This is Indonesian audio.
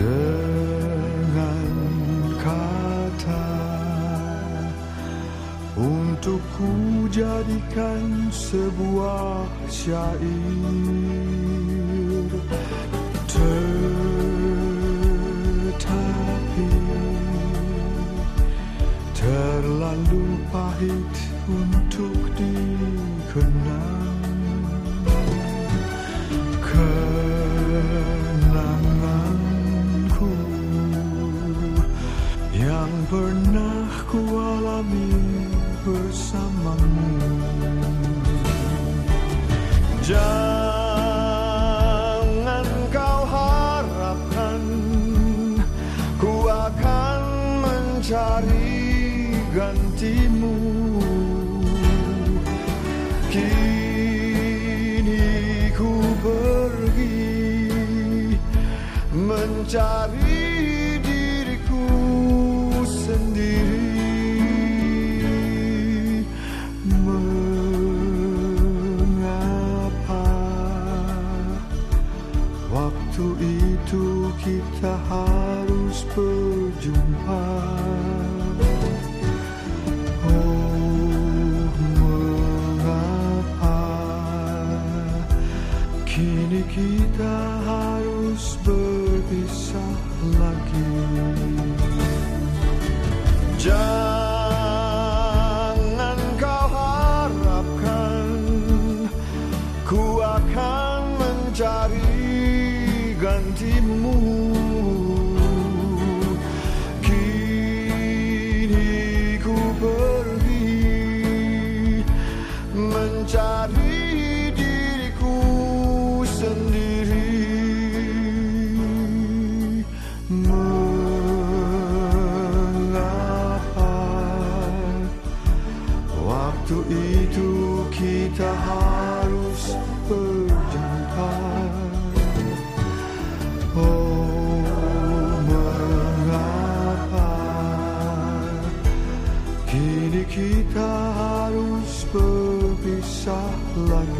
Dengan kata Untuk ku jadikan sebuah syair. Tetapi Terlalu pahit untuk dikenang Yang pernah ku alami bersamamu. Jangan kau harapkan Ku akan mencari gantimu. Kini ku pergi Mencari sendiri Mengapa Waktu itu kita harus berjumpa? Oh mengapa Kini kita harus berpisah lagi Jangan kau harapkan Ku akan mencari gantimu harus berjumpa. Oh mengapa Kini kita harus berpisah lagi